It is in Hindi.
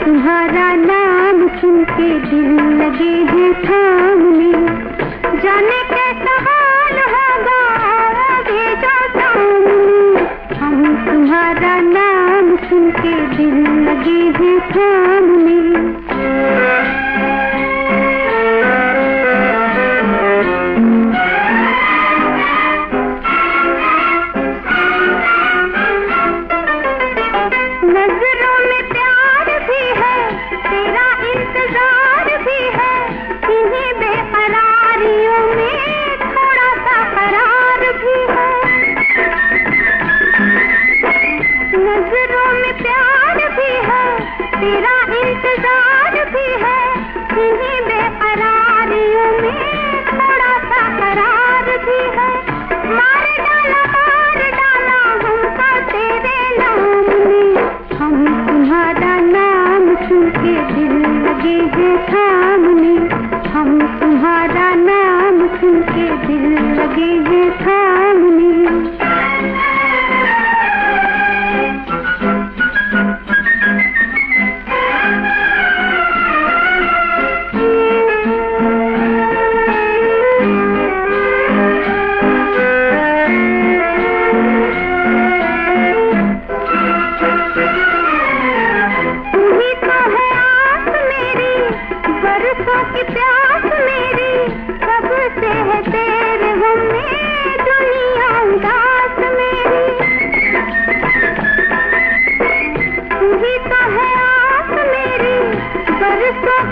तुम्हारा नाम सुन के दिल लगे हैं थामने जाने के हाल होगा आगे हम तुम्हारा नाम सुन के दिल लगे हैं थामने इंतज़ार भी है में थोड़ा सा भी में प्यार भी है तेरा इंतज़ार जिनके दिल लगे हैं थामने प्यार। மறுக்க